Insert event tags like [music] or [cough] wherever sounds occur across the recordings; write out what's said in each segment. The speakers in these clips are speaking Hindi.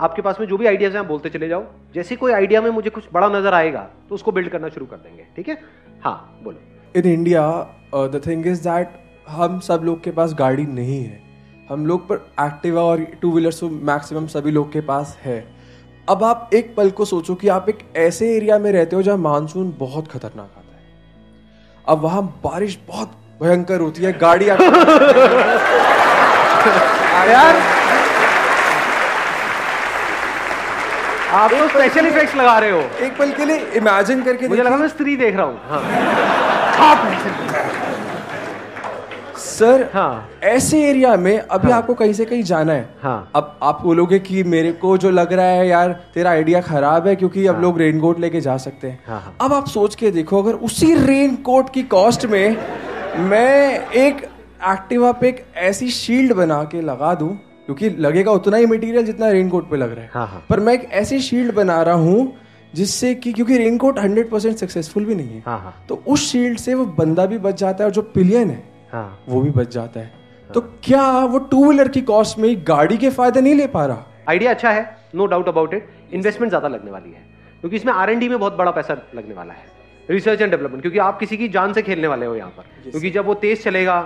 आपके पास में जो भी आइडियाज़ हैं आप बोलते चले जाओ। जैसे कोई आइडिया में मुझे कुछ बड़ा नज़र आएगा तो उसको बिल्ड करना शुरू कर देंगे ठीक है? हाँ बोलो। In India the thing is that हम सब लोग के पास गाड़ी नहीं है। हम लोग पर एक्टिवा और टू व्हीलर्स तो मैक्सिमम सभी लोग के पास है। अब आप एक पल को सोचो कि आप एक ऐसे एरिया में रहते हो जहाँ मानसून बहुत खतरनाक आता है। अब वहाँ बारिश बहुत भयंकर होती है गाड़ी [laughs] यार! आप तो स्पेशल इफेक्ट्स लगा रहे हो एक पल के लिए इमेजिन करके मुझे लगा मैं स्त्री देख रहा हूँ हाँ सर हाँ ऐसे एरिया में अभी हाँ। आपको कहीं से कहीं जाना है हाँ। अब आप बोलोगे कि मेरे को जो लग रहा है यार तेरा आइडिया खराब है क्योंकि हाँ। अब लोग रेन कोट लेके जा सकते हैं हाँ, हाँ। अब आप सोच के देखो अगर उसी रेन कोट की कॉस्ट में मैं एक एक्टिवा पे एक ऐसी शील्ड बना के लगा दूँ क्योंकि लगेगा उतना ही मटेरियल जितना रेनकोट पे लग रहा है। हाँ, हाँ। पर मैं एक ऐसी शील्ड बना रहा हूँ जिससे कि क्योंकि raincoat hundred percent successful भी नहीं है। हाँ, हाँ। तो उस शील्ड से वो बंदा भी बच जाता है और जो पिलियन है हाँ। वो भी बच जाता है। तो क्या वो टू व्हीलर की कॉस्ट में गाड़ी के फ़ायदे नहीं ले पा रहा? आइडिया अच्छा है no doubt about it investment ज़्यादा लगने वाली है क्योंकि इसमें आर में बहुत बड़ा पैसा लगने वाला है। रिसर्च एंड डेवलपमेंट क्योंकि आप किसी की जान से खेलने वाले हो यहाँ पर। क्योंकि जब वो तेज चलेगा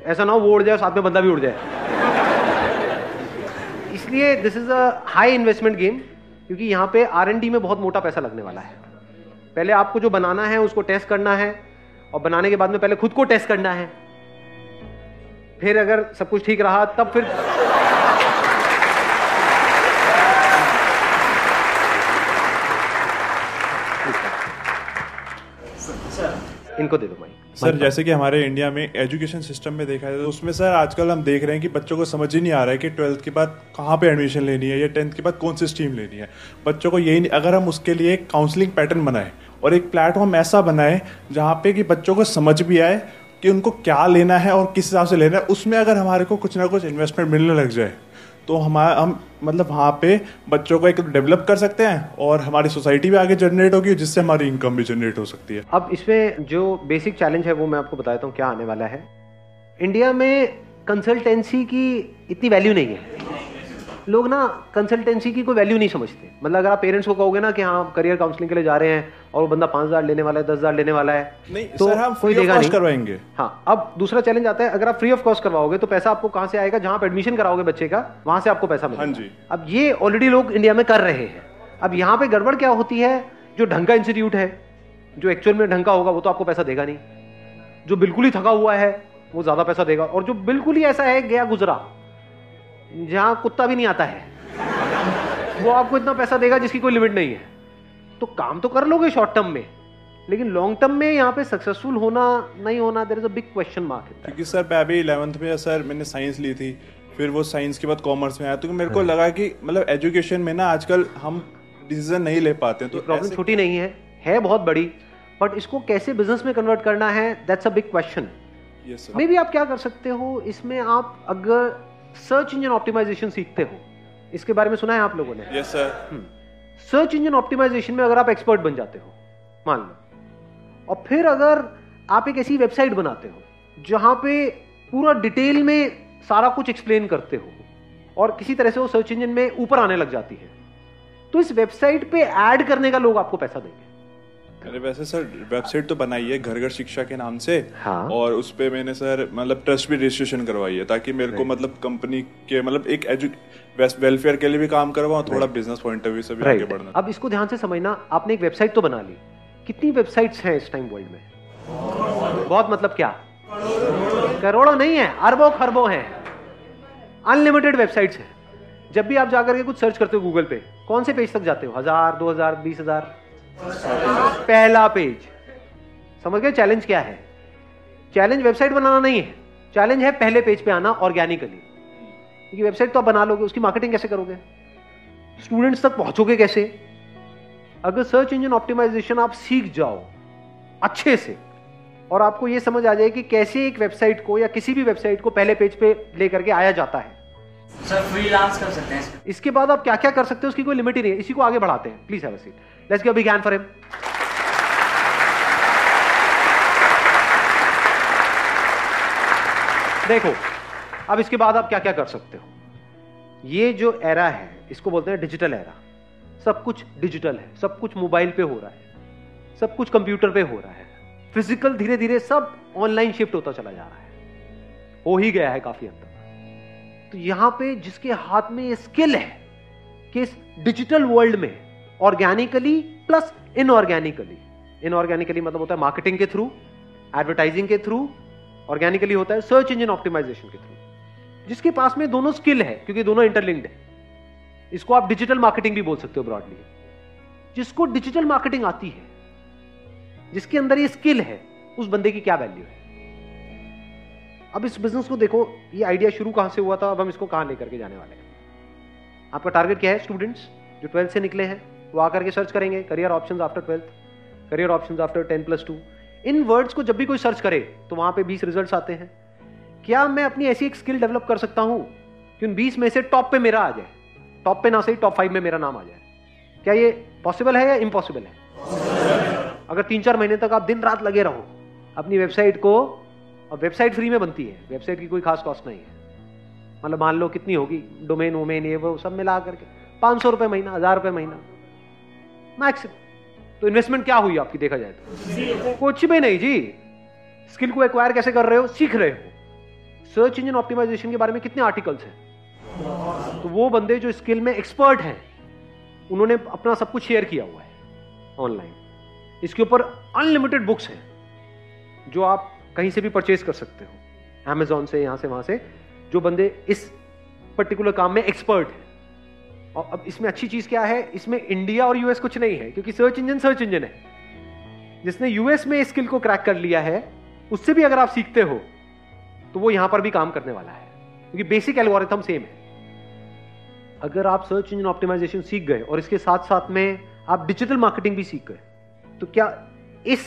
ऐसा ना हो वो उड़ जाए साथ में बंदा भी उड़ जाए। इसलिए this is a high investment game क्योंकि यहाँ पे आरएनडी में बहुत मोटा पैसा लगने वाला है। पहले आपको जो बनाना है, उसको टेस्ट करना है, और बनाने के बाद में पहले खुद को टेस्ट करना है। फिर अगर सब कुछ ठीक रहा, तब फिर इनको दे दो माइक सर जैसे कि हमारे इंडिया में एजुकेशन सिस्टम में देखा जाए तो उसमें सर आजकल हम देख रहे हैं कि बच्चों को समझ ही नहीं आ रहा है कि ट्वेल्थ के बाद कहाँ पे एडमिशन लेनी है या टेंथ के बाद कौन सी स्ट्रीम लेनी है। बच्चों को यही अगर हम उसके लिए एक काउंसलिंग पैटर्न बनाए और एक प्लेटफॉर्म ऐसा बनाए जहाँ पे कि बच्चों को समझ भी आए कि उनको क्या लेना है और किस हिसाब से लेना है उसमें अगर हमारे को कुछ ना कुछ इन्वेस्टमेंट मिलने लग जाए तो हमारा हम मतलब वहाँ पे बच्चों को एक डेवलप कर सकते हैं और हमारी सोसाइटी भी आगे जनरेट होगी, जिससे हमारी इनकम भी जनरेट हो सकती है। अब इसमें जो बेसिक चैलेंज है वो मैं आपको बताता हूँ, क्या आने वाला है। इंडिया में कंसल्टेंसी की इतनी वैल्यू नहीं है। लोग ना कंसल्टेंसी की कोई वैल्यू नहीं समझते। मतलब अगर आप पेरेंट्स को कहोगे ना कि हाँ करियर काउंसलिंग के लिए जा रहे हैं और वो बंदा पाँच हज़ार लेने वाला है दस हज़ार लेने वाला है नहीं तो सर हम कोई देगा नहीं। करवाएँगे। हाँ अब दूसरा चैलेंज आता है अगर आप फ्री ऑफ़ कॉस्ट करवाओगे तो पैसा आपको कहाँ से आएगा? जहाँ आप एडमिशन कराओगे बच्चे का वहाँ से आपको पैसा मिलेगा। हाँ अब ये ऑलरेडी लोग इंडिया में कर रहे हैं। अब यहाँ पे गड़बड़ क्या होती है? जो ढंग का इंस्टीट्यूट है जो एक्चुअल में ढंग का होगा वो तो आपको पैसा देगा नहीं। जो बिल्कुल ही थका हुआ है वो ज़्यादा पैसा देगा। और जो बिल्कुल ही ऐसा है गया गुजरा जहाँ कुत्ता भी नहीं आता है वो आपको इतना पैसा देगा जिसकी कोई लिमिट नहीं है। तो काम तो कर लोगे शॉर्ट टर्म में लेकिन लॉन्ग टर्म में यहाँ पे सक्सेसफुल होना नहीं होना there is a big question mark क्योंकि सर मैं अभी इलेवंथ में सर मैंने साइंस ली थी फिर वो साइंस के बाद कॉमर्स में आया तो मेरे को लगा कि मतलब एजुकेशन में ना आजकल हम डिसीज़न नहीं ले पाते तो प्रॉब्लम छोटी नहीं है है बहुत बड़ी बट इसको कैसे बिज़नेस में कन्वर्ट करना है that's a big question maybe आप क्या कर सकते हो इसमें आप अगर सर्च इंजन ऑप्टिमाइजेशन सीखते हो। इसके बारे में सुना है आप लोगों ने? Yes. सर्च इंजन ऑप्टिमाइजेशन में अगर आप एक्सपर्ट बन जाते हो मान लो और फिर अगर आप एक ऐसी वेबसाइट बनाते हो जहाँ पे पूरा डिटेल में सारा कुछ एक्सप्लेन करते हो और किसी तरह से वो सर्च इंजन में ऊपर आने लग जाती है तो इस वेबसाइट पे ऐड करने का लोग आपको पैसा देंगे। अरे वैसे सर वेबसाइट तो बनाई है घर घर शिक्षा के नाम से। हाँ। और उस पर मैंने सर मतलब ट्रस्ट भी रजिस्ट्रेशन करवाई है ताकि मेरे को मतलब कंपनी के मतलब एक वेलफेयर के लिए भी काम करवाऊं थोड़ा बिज़नेस पॉइंट ऑफ़ व्यू से भी आगे बढ़ना। अब इसको ध्यान से समझना आपने एक वेबसाइट तो बना ली। कितनी वेबसाइट्स हैं इस टाइम वर्ल्ड में? बहुत मतलब क्या? करोड़ों नहीं है अरबों खरबों हैं। अनलिमिटेड वेबसाइट्स हैं। जब भी आप जाकर के कुछ सर्च करते हो गूगल पे कौन से पेज तक जाते हो? हज़ार दो हज़ार बीस हज़ार? पहला पेज। समझ गए? चैलेंज क्या है? चैलेंज वेबसाइट बनाना नहीं है। चैलेंज है पहले पेज पे आना ऑर्गेनिकली क्योंकि वेबसाइट तो आप बना लोगे, उसकी मार्केटिंग कैसे करोगे? स्टूडेंट्स तक पहुंचोगे कैसे? अगर सर्च इंजन ऑप्टिमाइजेशन आप सीख जाओ, अच्छे से, और आपको यह समझ आ जाए कि कैसे एक वेबसाइट को या किसी भी वेबसाइट को पहले पेज पे लेकर के आया जाता है। हैं इसके बाद आप क्या क्या कर सकते हो, उसकी कोई लिमिट ही नहीं है। इसी को आगे बढ़ाते हैं। Please have a seat let's give big for him देखो, अब इसके बाद आप क्या क्या कर सकते हो? ये जो एरा है, इसको बोलते हैं डिजिटल एरा सब कुछ डिजिटल है। सब कुछ मोबाइल पे हो रहा है। सब कुछ कंप्यूटर पे हो रहा है। फ़िज़िकल धीरे धीरे सब ऑनलाइन शिफ्ट होता चला जा रहा है। हो ही गया है काफ़ी हद तक। तो यहाँ पे जिसके हाथ में ये स्किल है कि इस डिजिटल वर्ल्ड में? ऑर्गेनिकली प्लस इनऑर्गेनिकली इनऑर्गेनिकली मतलब होता है मार्केटिंग के थ्रू एडवर्टाइजिंग के थ्रू ऑर्गेनिकली होता है सर्च इंजन ऑप्टिमाइजेशन के थ्रू जिसके पास में दोनों स्किल है, क्योंकि दोनों इंटरलिंक्ड है. इसको आप डिजिटल मार्केटिंग भी बोल सकते हो ब्रॉडली जिसको डिजिटल मार्केटिंग आती है, जिसके अंदर ये स्किल है, उस बंदे की क्या वैल्यू है? अब इस बिज़नेस को देखो, ये आइडिया शुरू कहाँ से हुआ था? अब हम इसको कहाँ लेकर के जाने वाले हैं? आपका टारगेट क्या है? स्टूडेंट्स जो ट्वेल्थ से निकले हैं, वो आकर के सर्च करेंगे career option after twelfth career option after ten plus two in words को जब भी कोई सर्च करे तो वहाँ पे बीस रिज़ल्ट आते हैं। क्या मैं अपनी ऐसी एक स्किल डेवलप कर सकता हूँ, कि उन 20 में से टॉप पे मेरा आ जाए? टॉप पे ना सही टॉप फाइव में मेरा नाम आ जाए। क्या ये पॉसिबल है या इम्पॉसिबल है? अगर तीन चार महीने तक आप दिन रात लगे रहो, अपनी वेबसाइट को और वेबसाइट फ्री में बनती है। वेबसाइट की कोई खास कॉस्ट नहीं है। मतलब मान लो कितनी होगी? डोमेन वोमेन ये वो सब मिला करके। पाँच सौ रुपए महीना हज़ार रुपए महीना। मैक्सिमम तो इन्वेस्टमेंट क्या हुई आपकी देखा जाए तो? कुछ भी नहीं जी। स्किल को एक्वायर कैसे कर रहे हो? सीख रहे हो। सर्च इंजन ऑप्टिमाइजेशन के बारे में कितने आर्टिकल्स हैं? तो वो बंदे जो स्किल में एक्सपर्ट हैं उन्होंने अपना सब कुछ शेयर किया हुआ है ऑनलाइन इसके ऊपर अनलिमिटेड बुक्स हैं जो आप कहीं से भी परचेज कर सकते हो। एमेजॉन से, यहाँ से, वहाँ से। जो बंदे इस पर्टिकुलर काम में एक्सपर्ट है। और अब इसमें अच्छी चीज़ क्या है? इसमें इंडिया और यूएस कुछ नहीं है, क्योंकि सर्च इंजन सर्च इंजन है। जिसने यूएस में स्किल को क्रैक कर लिया है, उससे भी अगर आप सीखते हो तो वो यहाँ पर भी काम करने वाला है। क्योंकि बेसिक एल्गोरिथम सेम है। अगर आप सर्च इंजन ऑप्टिमाइजेशन सीख गए, और इसके साथ साथ में आप डिजिटल मार्केटिंग भी सीख गए तो क्या इस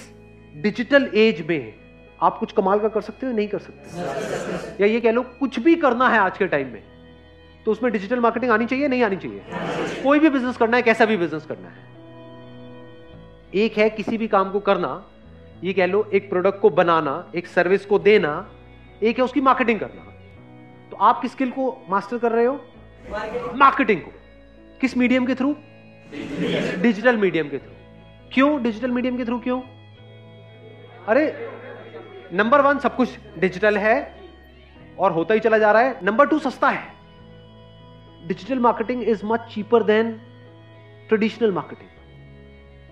डिजिटल एज में आप कुछ कमाल का कर सकते हो नहीं कर सकते? या ये कह लो, कुछ भी करना है आज के टाइम में तो उसमें डिजिटल मार्केटिंग आनी चाहिए, नहीं आनी चाहिए? कोई भी बिज़नेस करना है, कैसा भी बिज़नेस करना है। एक है किसी भी काम को करना, ये कह लो, एक प्रोडक्ट को बनाना, एक सर्विस को देना, एक है उसकी मार्केटिंग करना। तो आप किस स्किल को मास्टर कर रहे हो? मार्केटिंग को। किस मीडियम के थ्रू डिजिटल मीडियम के थ्रू क्यों? डिजिटल मीडियम के थ्रू क्यों? अरे नंबर वन सब कुछ डिजिटल है और होता ही चला जा रहा है। नंबर टू सस्ता है। Digital marketing is much cheaper than traditional marketing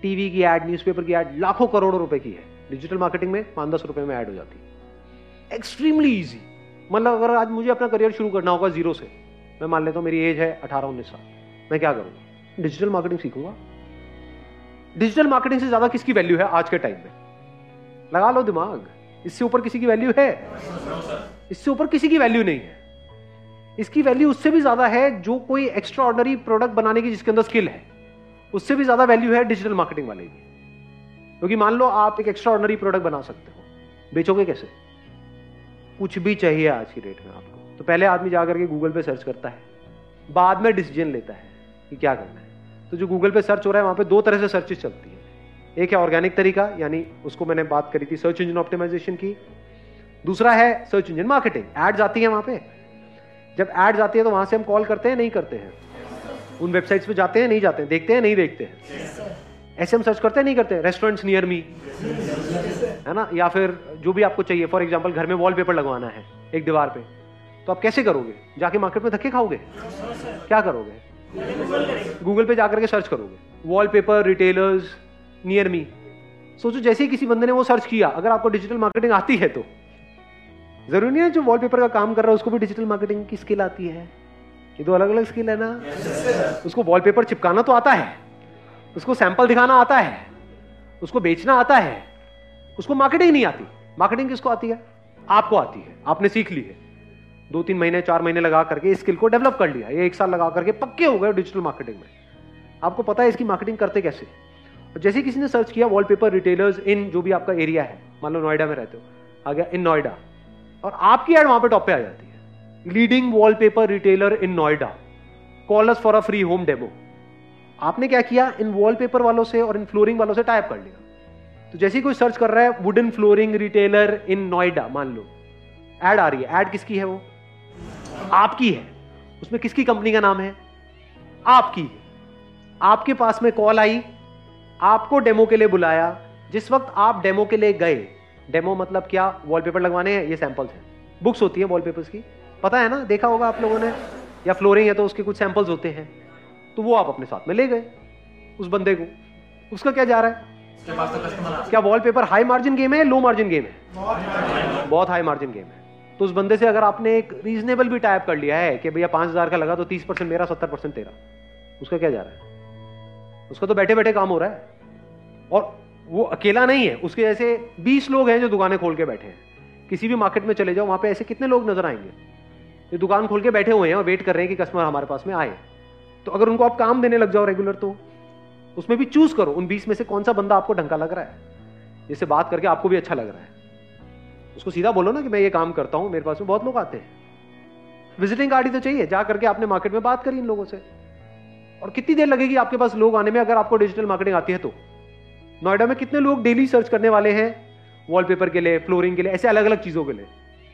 TV की एड न्यूज़पेपर की एड लाखों करोड़ों रुपए की है। डिजिटल मार्केटिंग में पाँच दस रुपए में ऐड हो जाती है। एक्सट्रीमली इजी मतलब अगर आज मुझे अपना करियर शुरू करना होगा ज़ीरो से, मैं मान लेता हूँ मेरी एज है अठारह उन्नीस साल। मैं क्या करूँगा? डिजिटल मार्केटिंग सीखूँगा। डिजिटल मार्केटिंग से ज़्यादा किसकी वैल्यू है आज के टाइम में? लगा लो दिमाग। इससे ऊपर किसी की वैल्यू है? इससे ऊपर किसी की वैल्यू नहीं है। इसकी वैल्यू उससे भी ज़्यादा है जो कोई एक्स्ट्रा ऑर्डनरी प्रोडक्ट बनाने की जिसके अंदर स्किल है। उससे भी ज़्यादा वैल्यू है डिजिटल मार्केटिंग वाले की। क्योंकि मान लो आप एक एक्स्ट्रा ऑर्डनरी प्रोडक्ट बना सकते हो। बेचोगे कैसे? कुछ भी चाहिए आज की डेट में आपको। तो पहले आदमी जाकर के गूगल पे सर्च करता है। बाद में डिसीज़न लेता है कि क्या करना है। तो जो गूगल पे सर्च हो रहा है, वहाँ पे दो तरह से सर्चेस चलती है। एक है ऑर्गेनिक तरीका, यानी उसको मैंने बात करी थी सर्च इंजन ऑप्टिमाइजेशन की। दूसरा है सर्च इंजन मार्केटिंग एड्स आती है वहाँ पे। जब एड्स आती है तो वहाँ से हम कॉल करते हैं, नहीं करते हैं? उन वेबसाइट्स पे जाते हैं, नहीं जाते हैं? देखते हैं, नहीं देखते हैं? ऐसे हम सर्च करते हैं, नहीं करते रेस्टोरेंट्स नियर मी है ना? या फिर जो भी आपको चाहिए फॉर एग्ज़ाम्पल घर में वॉलपेपर लगवाना है एक दीवार पे तो आप कैसे करोगे? जाके मार्केट में धक्के खाओगे? क्या करोगे? गूगल पे जाकर के सर्च करोगे? वॉलपेपर रिटेलर्स नियर मी सोचो, जैसे ही किसी बंदे ने वो सर्च किया, अगर आपको डिजिटल मार्केटिंग आती है तो। ज़रूरी नहीं है जो वॉलपेपर का काम कर रहा है, उसको भी डिजिटल मार्केटिंग की स्किल आती है। ये तो अलग अलग स्किल है ना? उसको वॉलपेपर चिपकाना तो आता है, उसको सैंपल दिखाना आता है, उसको बेचना आता है, उसको मार्केटिंग नहीं आती। मार्केटिंग किसको आती है? आपको आती है, आपने सीख ली है। दो तीन महीने, चार महीने लगा करके स्किल को डेवलप कर लिया, ये एक साल लगा करके पक्के हो गए डिजिटल मार्केटिंग में। आपको पता है इसकी मार्केटिंग करते कैसे? जैसे किसी ने सर्च किया वॉलपेपर रिटेलर्स इन जो भी आपका एरिया है, मान लो नोएडा में रहते हो, आ गया इन नोएडा, और आपकी एड वहाँ पे टॉप पे आ जाती है। Leading wallpaper retailer in Noida callers for a free home demo आपने क्या किया? इन वॉलपेपर वालों से और इन फ्लोरिंग वालों से टाइप कर लिया। तो जैसे कोई सर्च कर रहा है wooden flooring retailer in Noida, मान लो एड आ रही है। एड किसकी है वो? आपकी है। उसमें किसकी कंपनी का नाम है? आपकी आपके पास में कॉल आई आपको डेमो के लिए बुलाया। जिस वक्त आप डेमो के लिए गए, डेमो मतलब क्या? वॉलपेपर लगवाने हैं? ये सैंपल्स हैं। बुक्स होती है वॉलपेपर्स की। पता है ना? देखा होगा आप लोगों ने? या फ्लोरिंग है तो उसके कुछ सैंपल्स होते हैं। तो वो आप अपने साथ में ले गए, उस बंदे को। उसका क्या जा रहा है? क्या वॉलपेपर हाई मार्जिन गेम है लो मार्जिन गेम है? बहुत हाई मार्जिन गेम है। तो उस बंदे से अगर आपने एक रीजनेबल भी टाइप कर लिया है कि भैया पाँच हज़ार का लगा तो तीस परसेंट मेरा, सत्तर परसेंट तेरा। उसका क्या जा रहा है? उसका तो बैठे बैठे काम हो रहा है। और वो अकेला नहीं है, उसके जैसे बीस लोग हैं जो दुकानें खोल के बैठे हैं। किसी भी मार्केट में चले जाओ, वहाँ पे ऐसे कितने लोग नज़र आएँगे? ये दुकान खोल के बैठे हुए हैं और वेट कर रहे हैं कि कस्टमर हमारे पास में आए। तो अगर उनको आप काम देने लग जाओ रेगुलर तो उसमें भी चूज़ करो, उन बीस में से कौन सा बंदा आपको ढंका लग रहा है? जिससे बात करके आपको भी अच्छा लग रहा है। उसको सीधा बोलो ना कि मैं ये काम करता हूँ, मेरे पास में बहुत लोग आते हैं। विजिटिंग ही तो चाहिए, जा करके आपने मार्केट में बात करी इन लोगों से। और कितनी देर लगेगी आपके पास लोग आने में? अगर आपको डिजिटल मार्केटिंग आती है तो। नोएडा में कितने लोग डेली सर्च करने वाले हैं? वॉलपेपर के लिए फ्लोरिंग के लिए, ऐसे अलग अलग चीज़ों के लिए।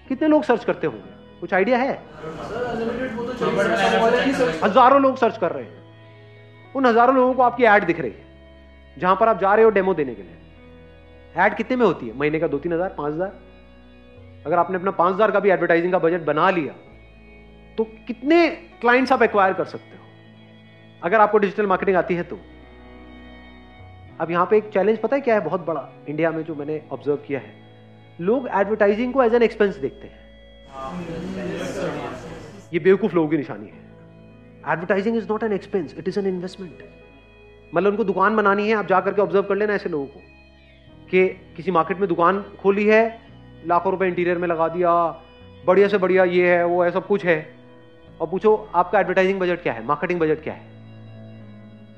कितने लोग सर्च करते होंगे? कुछ आइडिया है? हज़ारों लोग सर्च कर रहे हैं। उन हज़ारों लोगों को आपकी ऐड दिख रही है, जहाँ पर आप जा रहे हो डेमो देने के लिए। ऐड कितने में होती है? महीने का दो तीन हज़ार, पाँच हज़ार? अगर आपने अपना पाँच हज़ार का भी एडवर्टाइजिंग का बजट बना लिया तो कितने क्लाइंट्स आप एक्वायर कर सकते हो? अगर आपको डिजिटल मार्केटिंग आती है तो। अब यहाँ पे एक चैलेंज पता है क्या है? बहुत बड़ा। इंडिया में जो मैंने ऑब्ज़र्व किया है। लोग एडवर्टाइजिंग को एज एन एक्सपेंस देखते हैं। ये बेवकूफ़ लोगों की निशानी है। Advertising is not an expense it is an investment मतलब उनको दुकान बनानी है, आप जाकर के ऑब्ज़र्व कर लेना ऐसे लोगों को कि किसी मार्केट में दुकान खोली है, लाखों रुपए इंटीरियर में लगा दिया, बढ़िया से बढ़िया ये है, वो है, सब कुछ है। और पूछो, आपका एडवर्टाइजिंग बजट क्या है? मार्केटिंग बजट क्या है?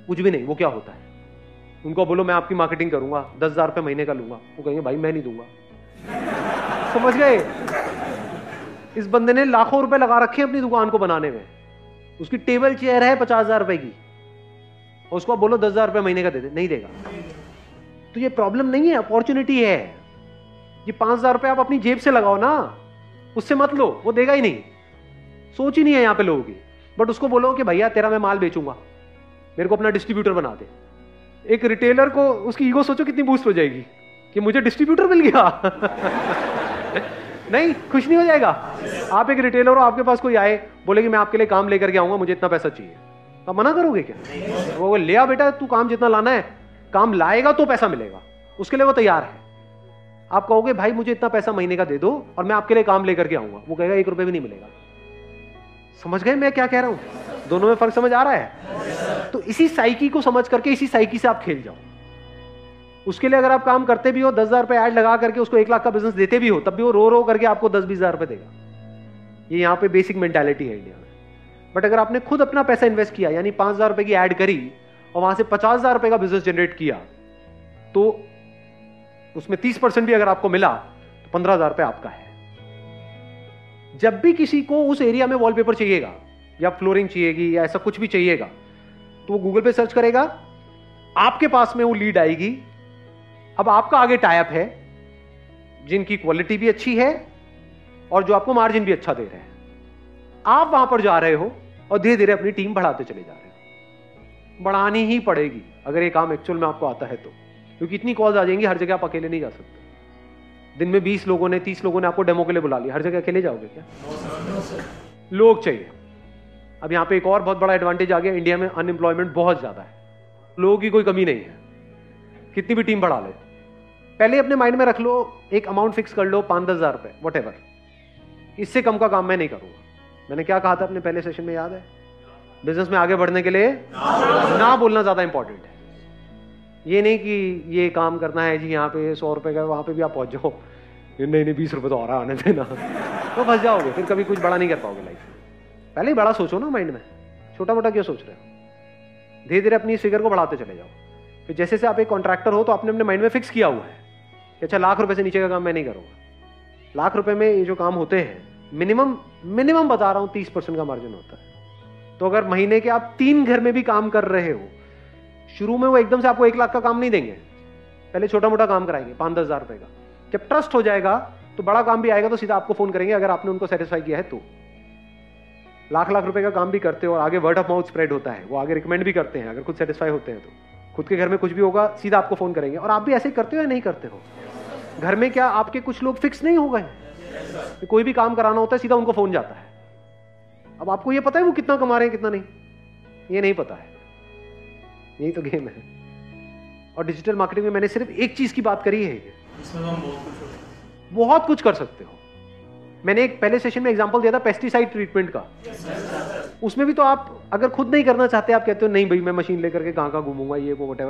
कुछ भी नहीं, वो क्या होता है? उनको बोलो, मैं आपकी मार्केटिंग करूँगा, दस हज़ार रुपये महीने का लूँगा। वो कहेंगे, भाई, मैं नहीं दूँगा। समझ गए? इस बंदे ने लाखों रुपए लगा रखे अपनी दुकान को बनाने में। उसकी टेबल चेयर है पचास हज़ार रुपए की। और उसको बोलो, दस हज़ार रुपए महीने का दे दे, नहीं देगा। तो ये प्रॉब्लम नहीं है अपॉर्चुनिटी है। ये पाँच हज़ार रुपए आप अपनी जेब से लगाओ ना, उससे मत लो, वो देगा ही नहीं। सोच ही नहीं है यहाँ पे लोगों की। बट उसको बोलो कि, भैया, तेरा मैं माल बेचूँगा। मेरे को अपना डिस्ट्रीब्यूटर बना दे। एक रिटेलर को उसकी ईगो सोचो कितनी बूस्ट हो जाएगी कि मुझे डिस्ट्रीब्यूटर मिल गया। [laughs] नहीं, खुश नहीं हो जाएगा। आप एक रिटेलर हो, आपके पास कोई आए, बोले कि मैं आपके लिए काम लेकर के आऊँगा, मुझे इतना पैसा चाहिए। आप मना करोगे क्या? वो लिया बेटा, तू काम जितना लाना है, काम लाएगा तो पैसा मिलेगा। उसके लिए वो तैयार है। आप कहोगे, भाई, मुझे इतना पैसा महीने का दे दो और मैं आपके लिए काम लेकर के आऊँगा। वो कहेगा, एक रुपये भी नहीं मिलेगा। समझ गए मैं क्या कह रहा हूँ? दोनों में फ़र्क समझ आ रहा है? तो इसी साइकी को समझ करके इसी साइकी से आप खेल जाओ। उसके लिए अगर आप काम करते भी हो, दस हज़ार ऐड लगा करके उसको एक लाख का बिज़नेस देते भी हो, तब भी वो रो रो करके आपको दस बीस हज़ार रुपए देगा। ये यहाँ पे बेसिक मेंटालिटी है इंडिया में। बट अगर आपने खुद अपना पैसा इन्वेस्ट किया, यानी पाँच हज़ार रुपए की ऐड करी और वहाँ से पचास हज़ार रुपए का बिज़नेस जनरेट किया तो उसमें तीस परसेंट भी अगर आपको मिला तो पंद्रह हज़ार रुपए आपका है। जब भी किसी को उस एरिया में वॉलपेपर चाहिएगा, या फ्लोरिंग चाहिएगी, या ऐसा कुछ भी चाहिएगा तो वो गूगल पे सर्च करेगा, आपके पास में वो लीड आएगी। अब आपका आगे टाइप है, जिनकी क्वालिटी भी अच्छी है, और जो आपको मार्जिन भी अच्छा दे रहे हैं। आप वहाँ पर जा रहे हो, और धीरे धीरे अपनी टीम बढ़ाते चले जा रहे हो। बढ़ानी ही पड़ेगी, अगर ये काम एक्चुअल में आपको आता है तो। क्योंकि इतनी कॉल्स आ जाएँगी, हर जगह आप अकेले नहीं जा सकते। दिन में बीस लोगों ने, तीस लोगों ने आपको डेमो के लिए बुला लिया। हर जगह अकेले जाओगे क्या? लोग चाहिए। अब यहाँ पे एक और बहुत बड़ा एडवांटेज आ गया। इंडिया में अनएम्प्लॉयमेंट बहुत ज़्यादा है। लोगों की कोई कमी नहीं है। कितनी भी टीम बढ़ा ले। पहले अपने माइंड में रख लो, एक अमाउंट फिक्स कर लो, पाँच दस हज़ार रुपए वट एवर इससे कम का काम मैं नहीं करूँगा। मैंने क्या कहा था अपने पहले सेशन में, याद है? बिज़नेस में आगे बढ़ने के लिए ना बोलना ज़्यादा इंपॉर्टेंट है। ये नहीं कि ये काम करना है, जी यहाँ पे सौ रुपए का, वहाँ पे भी आप पहुँच जाओ। नहीं नहीं, बीस रुपए तो रहा आने देना। तो फंस जाओगे, फिर कभी कुछ बड़ा नहीं कर पाओगे लाइफ में। पहले ही बड़ा सोचो ना माइंड में। छोटा मोटा क्यों सोच रहे हो? धीरे धीरे अपनी फिगर को बढ़ाते चले जाओ। फिर जैसे से आप एक कॉन्ट्रैक्टर हो तो आपने अपने माइंड में फिक्स किया हुआ है कि अच्छा लाख रुपए से नीचे का काम मैं नहीं करूँगा। लाख रुपए में ये जो काम होते हैं मिनिमम मिनिमम बता रहा हूँ, तीस परसेंट का मार्जिन होता है। तो अगर महीने के आप तीन घर में भी काम कर रहे हो शुरू में वो एकदम से आपको एक लाख का काम नहीं देंगे। पहले छोटा मोटा काम कराएँगे पाँच दस हज़ार रुपए का। जब ट्रस्ट हो जाएगा तो बड़ा काम भी आएगा तो सीधा आपको फ़ोन करेंगे, अगर आपने उनको सेटिस्फाई किया है तो। लाख लाख रुपए का काम भी करते हो और आगे वर्ड ऑफ़ माउथ स्प्रेड होता है, वो आगे रिकमेंड भी करते हैं, अगर खुद सेटिस्फाई होते हैं तो। खुद के घर में कुछ भी होगा, सीधा आपको फ़ोन करेंगे। और आप भी ऐसे करते हो या नहीं करते हो? घर में क्या आपके कुछ लोग फिक्स नहीं हो गए? कोई भी काम कराना होता है, सीधा उनको फ़ोन जाता है। अब आपको ये पता है वो कितना कमा रहे हैं, कितना नहीं? ये नहीं पता है। यही तो गेम है। और डिजिटल मार्केटिंग में मैंने सिर्फ़ एक चीज़ की बात करी है। बहुत कुछ कर सकते हो। मैंने एक पहले सेशन में एग्जांपल दिया था पेस्टिसाइड ट्रीटमेंट का। उसमें भी तो आप अगर खुद नहीं करना चाहते आप कहते हो नहीं भाई मैं मशीन लेकर के कहाँ कहाँ घूमूँगा ये वो वट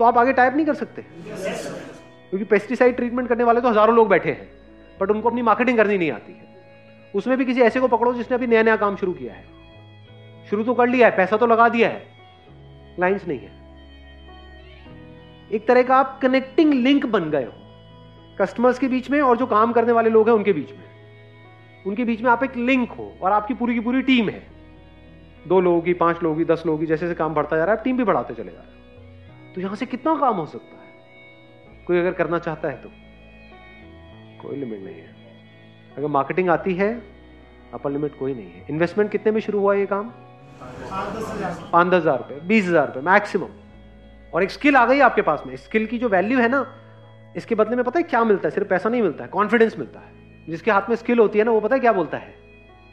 तो आप आगे टाइप नहीं कर सकते। क्योंकि पेस्टिसाइड ट्रीटमेंट करने वाले तो हज़ारों लोग बैठे हैं बट उनको अपनी मार्केटिंग करनी नहीं आती है। उसमें भी किसी ऐसे को पकड़ो जिसने अभी नया नया काम शुरू किया है। शुरू तो कर लिया है पैसा तो लगा दिया है लाइंस नहीं है। एक तरह का आप कनेक्टिंग लिंक बन गए हो। कस्टमर्स के बीच में और जो काम करने वाले लोग हैं उनके बीच में। उनके बीच में आप एक लिंक हो और आपकी पूरी की पूरी टीम है। दो लोगों की, पाँच लोगों की, दस लोगों की, जैसे जैसे काम बढ़ता जा रहा है टीम भी बढ़ाते चले जा रहे हो। तो यहाँ से कितना काम हो सकता है? कोई अगर करना चाहता है तो। कोई लिमिट नहीं है। अगर मार्केटिंग आती है अपर लिमिट कोई नहीं है। इन्वेस्टमेंट कितने में शुरू हुआ ये काम? पाँच दस हज़ार। रुपए बीस हज़ार रुपए मैक्सिमम और एक स्किल आ गई आपके पास में। स्किल की जो वैल्यू है ना, इसके बदले में पता है क्या मिलता है? सिर्फ़ पैसा नहीं मिलता है कॉन्फिडेंस मिलता है। जिसके हाथ में स्किल होती है ना, वो पता है क्या बोलता है?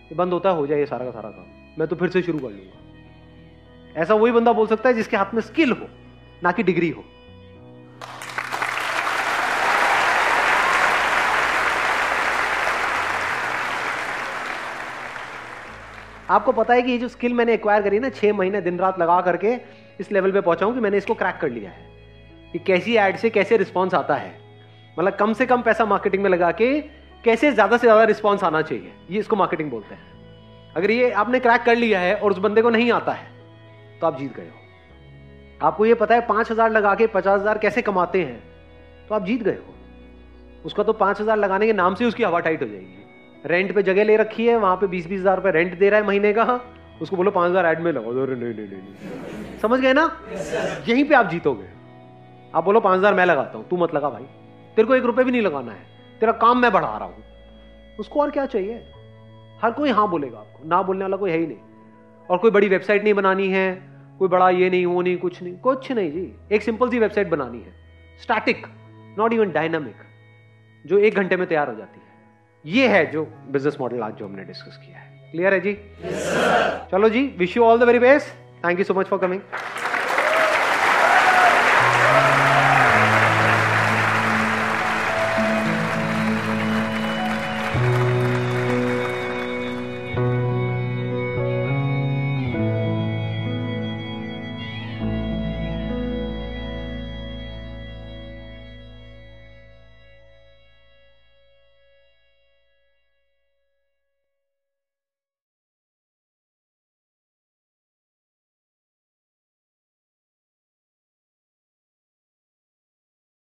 कि बंद होता है, हो जाए ये सारा का सारा काम। मैं तो फिर से शुरू कर लूँगा। ऐसा वही बंदा बोल सकता है जिसके हाथ में स्किल हो, ना कि डिग्री हो। आपको पता है कि ये जो स्किल मैंने एक्वायर करी ना, छह महीने, दिन रात लगा करके इस लेवल पे पहुँचा हूँ कि मैंने इसको क्रैक कर लिया है। कि कैसी एड से कैसे रिस्पॉन्स आता है। मतलब कम से कम पैसा मार्केटिंग में लगा के कैसे ज़्यादा से ज़्यादा रिस्पॉन्स आना चाहिए, ये इसको मार्केटिंग बोलते हैं। अगर ये आपने क्रैक कर लिया है और उस बंदे को नहीं आता है तो आप जीत गए हो। आपको ये पता है, पाँच हज़ार लगा के पचास हज़ार कैसे कमाते हैं तो आप जीत गए हो। उसका तो पाँच हज़ार लगाने के नाम से उसकी हवा टाइट हो जाएगी। रेंट पे जगह ले रखी है, वहाँ पे बीस बीस हज़ार रुपए रेंट दे रहा है महीने का उसको बोलो पाँच हज़ार एड में लगाओ। नहीं नहीं नहीं नहीं। समझ गए ना? यहीं पे आप जीतोगे। आप बोलो पाँच हज़ार मैं लगाता हूँ। तू मत लगा भाई। तेरे को एक रुपए भी नहीं लगाना है। तेरा काम मैं बढ़ा रहा हूँ। उसको और क्या चाहिए? हर कोई हाँ बोलेगा आपको। ना बोलने वाला कोई है ही नहीं। और कोई बड़ी वेबसाइट नहीं बनानी है, कोई बड़ा ये नहीं, वो नहीं, कुछ नहीं। कुछ नहीं जी। एक सिंपल सी वेबसाइट बनानी है। स्टैटिक नॉट इवन डायनामिक जो एक घंटे में तैयार हो जाती है। ये है जो बिज़नेस मॉडल आज जो हमने डिस्कस किया है। क्लियर है जी? yes, चलो जी wish you all the very best thank you so much for coming